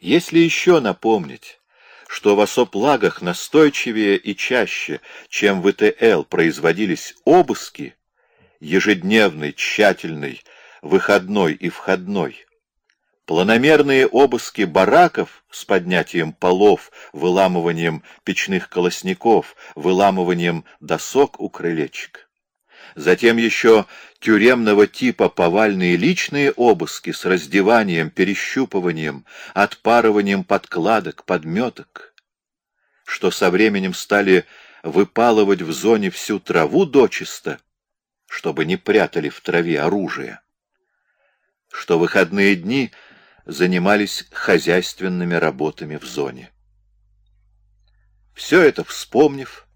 Если еще напомнить, что в осоплагах настойчивее и чаще, чем в ИТЛ, производились обыски, ежедневный, тщательный, выходной и входной, планомерные обыски бараков с поднятием полов, выламыванием печных колосников, выламыванием досок у крылечек. Затем еще тюремного типа повальные личные обыски с раздеванием, перещупыванием, отпарыванием подкладок, подметок, что со временем стали выпалывать в зоне всю траву дочисто, чтобы не прятали в траве оружие, что выходные дни занимались хозяйственными работами в зоне. Все это вспомнив,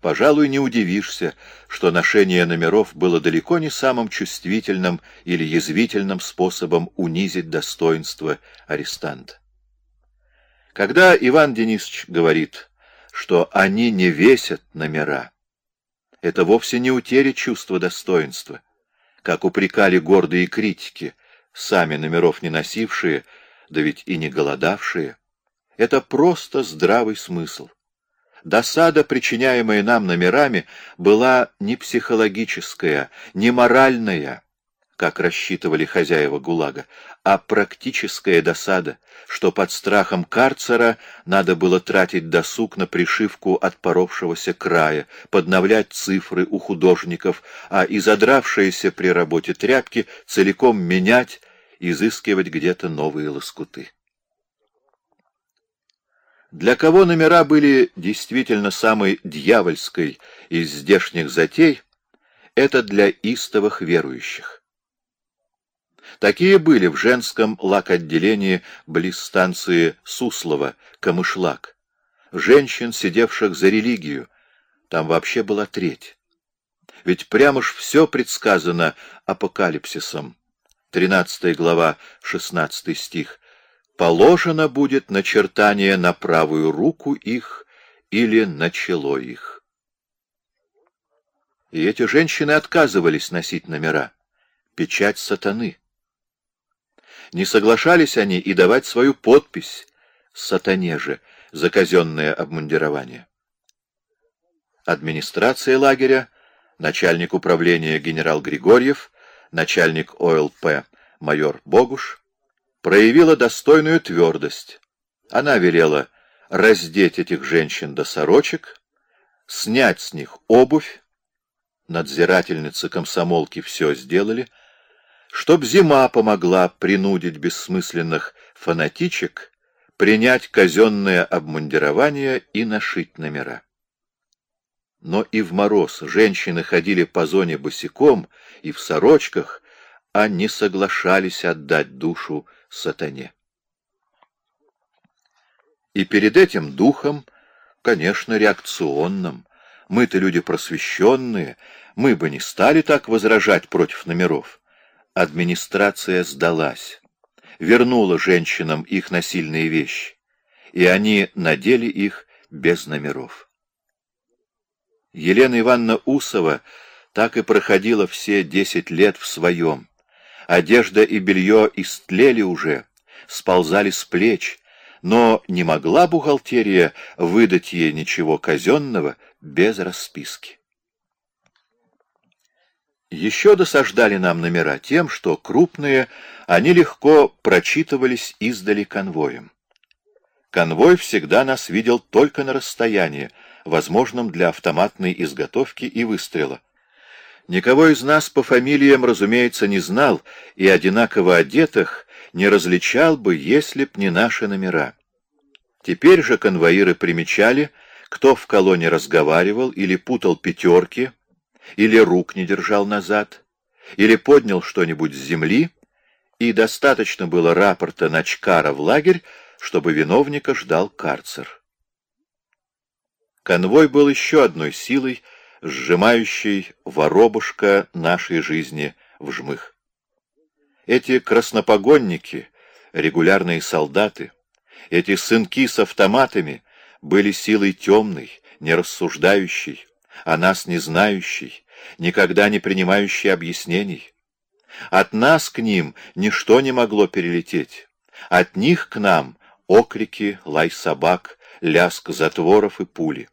пожалуй, не удивишься, что ношение номеров было далеко не самым чувствительным или язвительным способом унизить достоинство арестанта. Когда Иван Денисович говорит, что они не весят номера, это вовсе не утеря чувства достоинства, как упрекали гордые критики, сами номеров не носившие, да ведь и не голодавшие. Это просто здравый смысл. Досада, причиняемая нам номерами, была не психологическая, не моральная, как рассчитывали хозяева ГУЛАГа, а практическая досада, что под страхом карцера надо было тратить досуг на пришивку отпоровшегося края, подновлять цифры у художников, а изодравшиеся при работе тряпки целиком менять, изыскивать где-то новые лоскуты. Для кого номера были действительно самой дьявольской из здешних затей, это для истовых верующих. Такие были в женском лак-отделении близ станции Суслова, Камышлак. Женщин, сидевших за религию, там вообще была треть. Ведь прямо ж все предсказано апокалипсисом. 13 глава, 16 стих положено будет начертание на правую руку их или на чело их. И эти женщины отказывались носить номера, печать сатаны. Не соглашались они и давать свою подпись сатане же за казенное обмундирование. Администрация лагеря, начальник управления генерал Григорьев, начальник ОЛП майор Богуш, проявила достойную твердость. Она велела раздеть этих женщин до сорочек, снять с них обувь, надзирательницы комсомолки все сделали, чтоб зима помогла принудить бессмысленных фанатичек принять казенное обмундирование и нашить номера. Но и в мороз женщины ходили по зоне босиком и в сорочках, а не соглашались отдать душу сатане. И перед этим духом, конечно, реакционным, мы-то люди просвещенные, мы бы не стали так возражать против номеров. Администрация сдалась, вернула женщинам их насильные вещи, и они надели их без номеров. Елена Ивановна Усова так и проходила все десять лет в своем, Одежда и белье истлели уже, сползали с плеч, но не могла бухгалтерия выдать ей ничего казенного без расписки. Еще досаждали нам номера тем, что крупные, они легко прочитывались издали конвоем. Конвой всегда нас видел только на расстоянии, возможном для автоматной изготовки и выстрела. Никого из нас по фамилиям, разумеется, не знал, и одинаково одетых не различал бы, если б не наши номера. Теперь же конвоиры примечали, кто в колонне разговаривал или путал пятерки, или рук не держал назад, или поднял что-нибудь с земли, и достаточно было рапорта Начкара в лагерь, чтобы виновника ждал карцер. Конвой был еще одной силой, сжимающий воробушка нашей жизни в жмых. Эти краснопогонники, регулярные солдаты, эти сынки с автоматами были силой темной, нерассуждающей, о нас не знающей, никогда не принимающей объяснений. От нас к ним ничто не могло перелететь, от них к нам окрики, лай собак, ляск затворов и пули.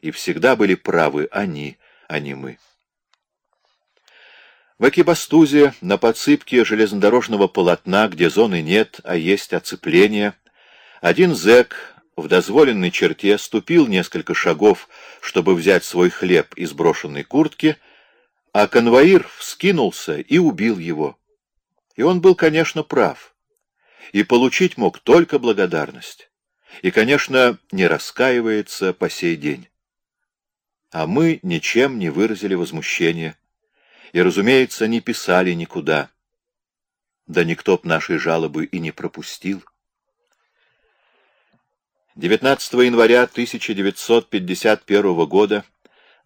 И всегда были правы они, а не мы. В Экибастузе, на подсыпке железнодорожного полотна, где зоны нет, а есть оцепление, один зэк в дозволенной черте ступил несколько шагов, чтобы взять свой хлеб из брошенной куртки, а конвоир вскинулся и убил его. И он был, конечно, прав. И получить мог только благодарность. И, конечно, не раскаивается по сей день. А мы ничем не выразили возмущения и, разумеется, не писали никуда. Да никто б нашей жалобы и не пропустил. 19 января 1951 года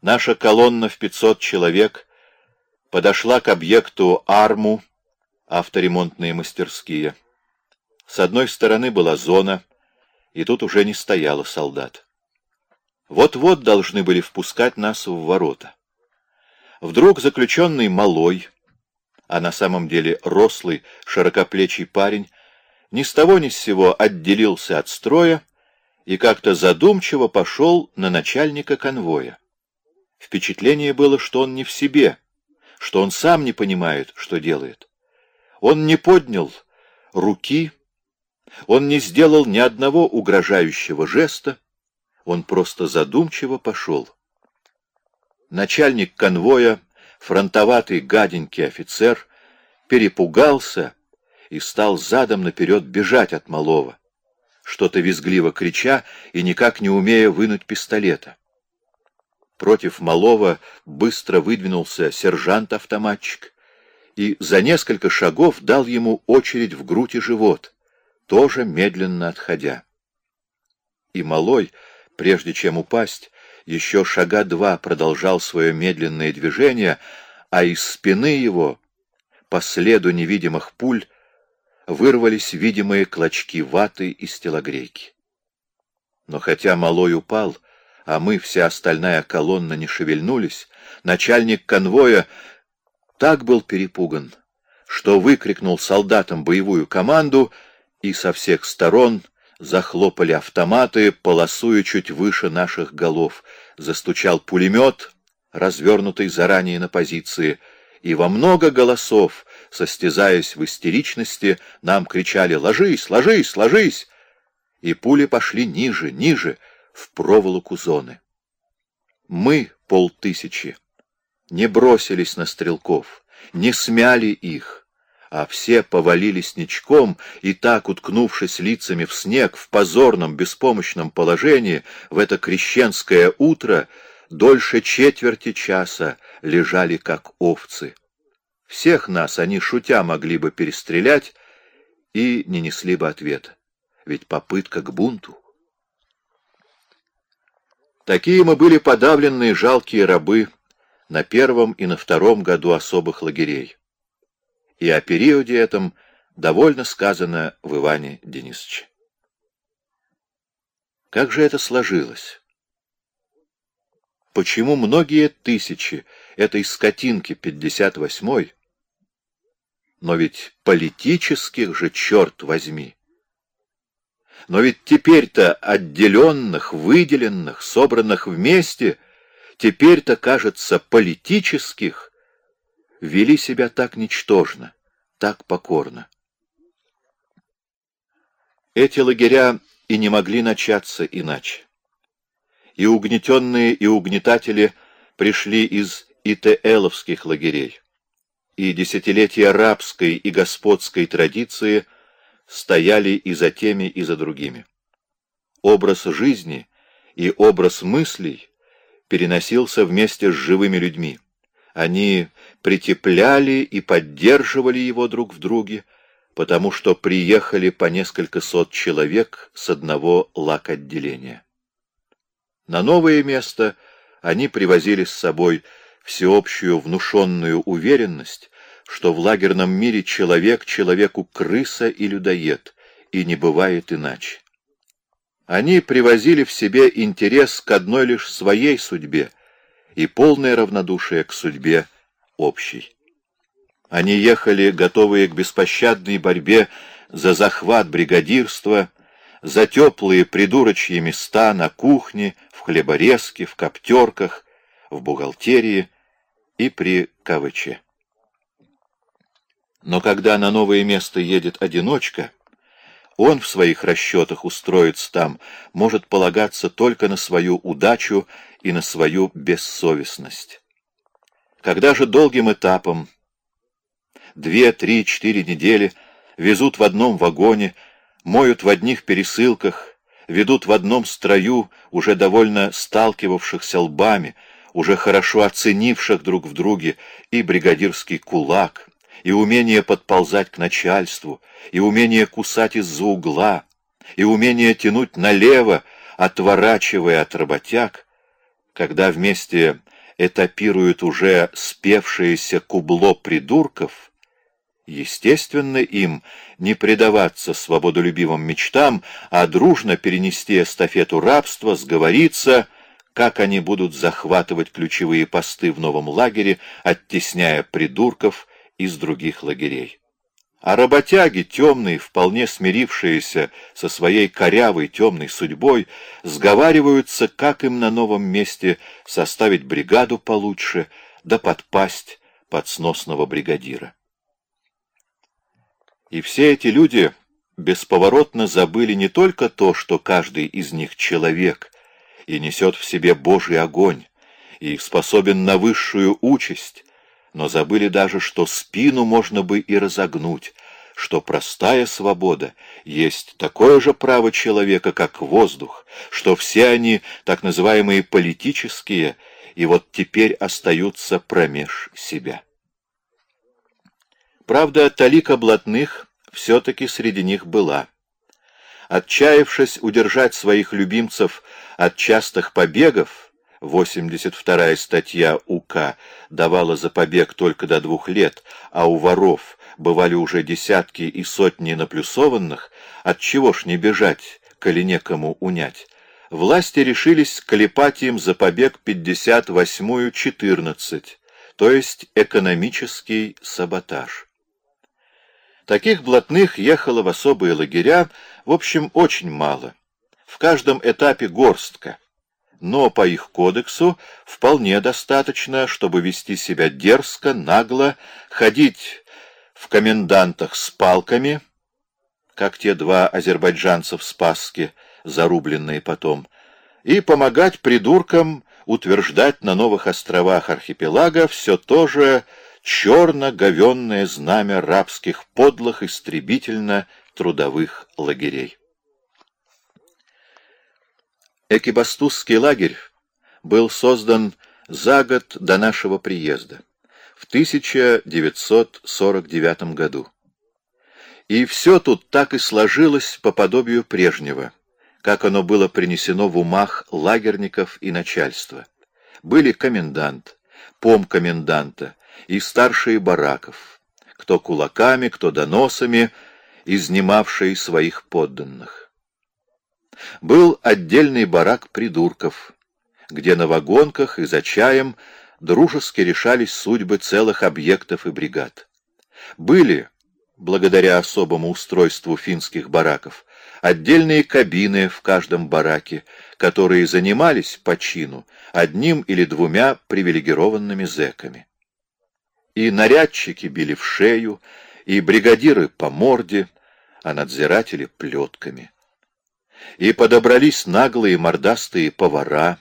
наша колонна в 500 человек подошла к объекту Арму, авторемонтные мастерские. С одной стороны была зона, и тут уже не стояло солдат. Вот-вот должны были впускать нас в ворота. Вдруг заключенный малой, а на самом деле рослый, широкоплечий парень, ни с того ни с сего отделился от строя и как-то задумчиво пошел на начальника конвоя. Впечатление было, что он не в себе, что он сам не понимает, что делает. Он не поднял руки, он не сделал ни одного угрожающего жеста, он просто задумчиво пошел. Начальник конвоя, фронтоватый гаденький офицер, перепугался и стал задом наперед бежать от малого, что-то визгливо крича и никак не умея вынуть пистолета. Против малого быстро выдвинулся сержант-автоматчик и за несколько шагов дал ему очередь в грудь и живот, тоже медленно отходя. И малой, прежде чем упасть, еще шага два продолжал свое медленное движение, а из спины его, по следу невидимых пуль, вырвались видимые клочки ваты из телогрейки. Но хотя малой упал, а мы, вся остальная колонна, не шевельнулись, начальник конвоя так был перепуган, что выкрикнул солдатам боевую команду, и со всех сторон — захлопали автоматы, полосуя чуть выше наших голов. Застучал пулемет, развернутый заранее на позиции, и во много голосов, состязаясь в истеричности, нам кричали «Ложись! Ложись! Ложись!» И пули пошли ниже, ниже, в проволоку зоны. Мы, полтысячи, не бросились на стрелков, не смяли их, а все повалились ничком и так, уткнувшись лицами в снег, в позорном, беспомощном положении, в это крещенское утро, дольше четверти часа лежали, как овцы. Всех нас они, шутя, могли бы перестрелять и не несли бы ответа. Ведь попытка к бунту. Такие мы были подавленные жалкие рабы на первом и на втором году особых лагерей и о периоде этом довольно сказано в Иване Денисовиче. Как же это сложилось? Почему многие тысячи этой скотинки 58-й, но ведь политических же, черт возьми, но ведь теперь-то отделенных, выделенных, собранных вместе, теперь-то, кажется, политических, вели себя так ничтожно, так покорно. Эти лагеря и не могли начаться иначе. И угнетенные, и угнетатели пришли из ИТЛовских лагерей, и десятилетия рабской и господской традиции стояли и за теми, и за другими. Образ жизни и образ мыслей переносился вместе с живыми людьми. Они притепляли и поддерживали его друг в друге, потому что приехали по несколько сот человек с одного лак-отделения. На новое место они привозили с собой всеобщую внушенную уверенность, что в лагерном мире человек человеку крыса и людоед, и не бывает иначе. Они привозили в себе интерес к одной лишь своей судьбе и полное равнодушие к судьбе общий. Они ехали, готовые к беспощадной борьбе за захват бригадирства, за теплые придурочьи места на кухне, в хлеборезке, в коптерках, в бухгалтерии и при КВЧ. Но когда на новое место едет одиночка, он в своих расчетах устроиться там может полагаться только на свою удачу и на свою бессовестность. Когда же долгим этапом, две, три, четыре недели, везут в одном вагоне, моют в одних пересылках, ведут в одном строю, уже довольно сталкивавшихся лбами, уже хорошо оценивших друг в друге и бригадирский кулак, и умение подползать к начальству, и умение кусать из-за угла, и умение тянуть налево, отворачивая от работяг, когда вместе этапируют уже спевшееся кубло придурков, естественно им не предаваться свободолюбивым мечтам, а дружно перенести эстафету рабства, сговориться, как они будут захватывать ключевые посты в новом лагере, оттесняя придурков из других лагерей. А работяги, темные, вполне смирившиеся со своей корявой темной судьбой, сговариваются, как им на новом месте составить бригаду получше, да подпасть под сносного бригадира. И все эти люди бесповоротно забыли не только то, что каждый из них человек и несет в себе Божий огонь, и способен на высшую участь, но забыли даже, что спину можно бы и разогнуть, что простая свобода есть такое же право человека, как воздух, что все они, так называемые политические, и вот теперь остаются промеж себя. Правда, талика блатных все-таки среди них была. Отчаявшись удержать своих любимцев от частых побегов, 82-я статья УК давала за побег только до двух лет, а у воров бывали уже десятки и сотни наплюсованных, отчего ж не бежать, коли некому унять? Власти решились клепать им за побег 58-ю 14, то есть экономический саботаж. Таких блатных ехало в особые лагеря, в общем, очень мало. В каждом этапе горстка но по их кодексу вполне достаточно, чтобы вести себя дерзко, нагло, ходить в комендантах с палками, как те два азербайджанца в Спасске, зарубленные потом, и помогать придуркам утверждать на новых островах архипелага все то же черно-говенное знамя рабских подлых истребительно-трудовых лагерей. Экибастузский лагерь был создан за год до нашего приезда, в 1949 году. И все тут так и сложилось по подобию прежнего, как оно было принесено в умах лагерников и начальства. Были комендант, пом коменданта и старшие бараков, кто кулаками, кто доносами, изнимавшие своих подданных. Был отдельный барак придурков, где на вагонках и за чаем дружески решались судьбы целых объектов и бригад. Были, благодаря особому устройству финских бараков, отдельные кабины в каждом бараке, которые занимались по чину одним или двумя привилегированными зэками. И нарядчики били в шею, и бригадиры по морде, а надзиратели — плетками и подобрались наглые мордастые повара,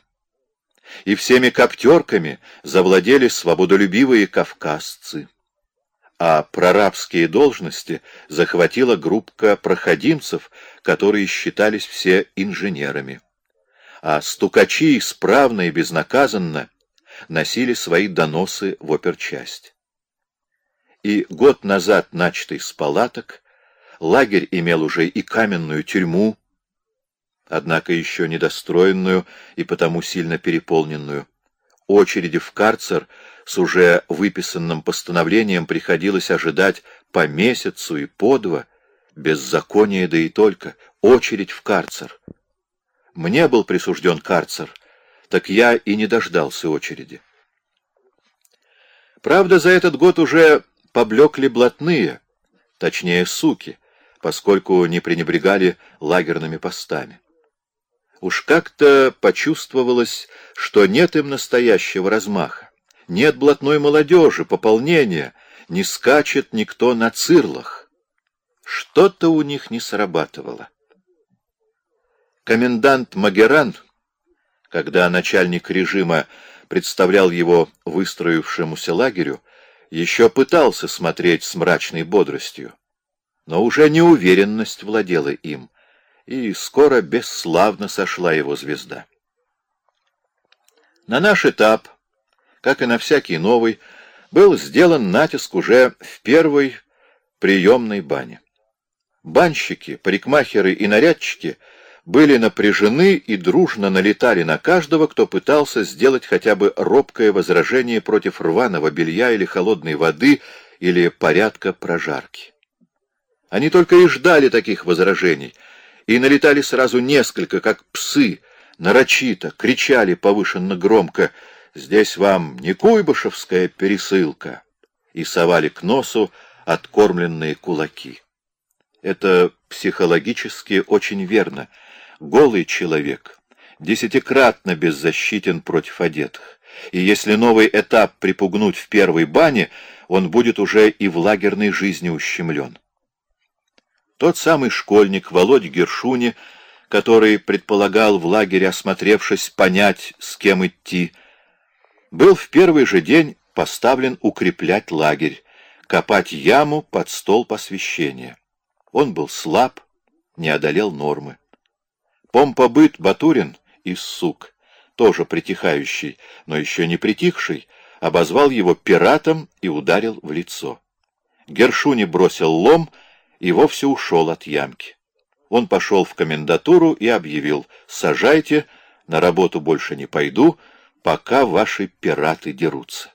и всеми коптерками завладели свободолюбивые кавказцы, а прорабские должности захватила группка проходимцев, которые считались все инженерами. А стукачи исправно и безнаказанно носили свои доносы в оперчасть. И год назад начатый с палаток, лагерь имел уже и каменную тюрьму, однако еще недостроенную и потому сильно переполненную. Очереди в карцер с уже выписанным постановлением приходилось ожидать по месяцу и по два, беззаконие да и только, очередь в карцер. Мне был присужден карцер, так я и не дождался очереди. Правда, за этот год уже поблекли блатные, точнее суки, поскольку не пренебрегали лагерными постами. Уж как-то почувствовалось, что нет им настоящего размаха, нет блатной молодежи, пополнения, не скачет никто на цирлах. Что-то у них не срабатывало. Комендант Магеран, когда начальник режима представлял его выстроившемуся лагерю, еще пытался смотреть с мрачной бодростью, но уже неуверенность владела им, и скоро бесславно сошла его звезда. На наш этап, как и на всякий новый, был сделан натиск уже в первой приемной бане. Банщики, парикмахеры и нарядчики — были напряжены и дружно налетали на каждого, кто пытался сделать хотя бы робкое возражение против рваного белья или холодной воды, или порядка прожарки. Они только и ждали таких возражений, и налетали сразу несколько, как псы, нарочито, кричали повышенно громко «Здесь вам не куйбышевская пересылка!» и совали к носу откормленные кулаки. Это психологически очень верно — голый человек десятикратно беззащитен против одетых, и если новый этап припугнуть в первой бане, он будет уже и в лагерной жизни ущемлен. Тот самый школьник Володь Гершуни, который предполагал в лагере, осмотревшись, понять, с кем идти, был в первый же день поставлен укреплять лагерь, копать яму под стол посвящения. Он был слаб, не одолел нормы. Помпобыт Батурин из сук, тоже притихающий, но еще не притихший, обозвал его пиратом и ударил в лицо. Гершуни бросил лом и вовсе ушел от ямки. Он пошел в комендатуру и объявил «Сажайте, на работу больше не пойду, пока ваши пираты дерутся».